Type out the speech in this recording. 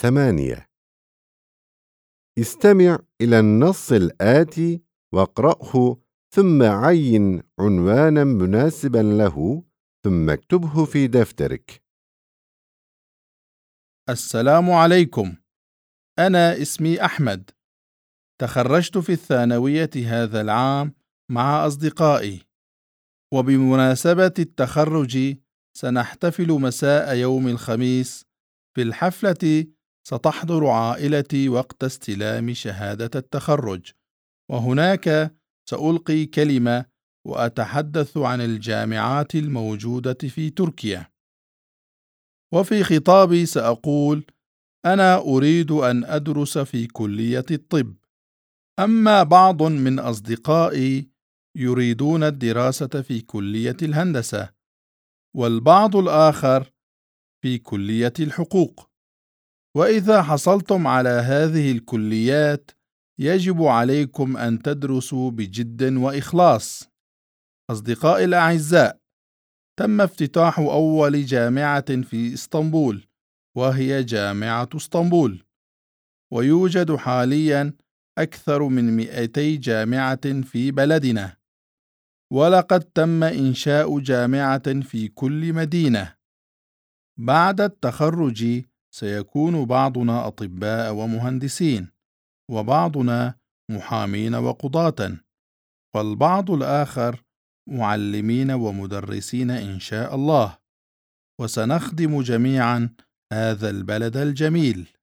ثمانية. استمع إلى النص الآتي واقرأه ثم عين عنوانا مناسبا له ثم اكتبه في دفترك. السلام عليكم. أنا اسمي أحمد. تخرجت في الثانوية هذا العام مع أصدقائي. وبمناسبة التخرج سنحتفل مساء يوم الخميس في الحفلة ستحضر عائلتي وقت استلام شهادة التخرج. وهناك سألقي كلمة وأتحدث عن الجامعات الموجودة في تركيا. وفي خطابي سأقول أنا أريد أن أدرس في كلية الطب. أما بعض من أصدقائي يريدون الدراسة في كلية الهندسة والبعض الآخر في كلية الحقوق. وإذا حصلتم على هذه الكليات يجب عليكم أن تدرسوا بجد وإخلاص. أصدقائي الأعزاء تم افتتاح أول جامعة في إسطنبول وهي جامعة إسطنبول. ويوجد حاليا أكثر من 200 جامعة في بلدنا. ولقد تم إنشاء جامعة في كل مدينة. بعد التخرج سيكون بعضنا أطباء ومهندسين وبعضنا محامين وقضاة والبعض الآخر معلمين ومدرسين إن شاء الله. وسنخدم جميعا هذا البلد الجميل.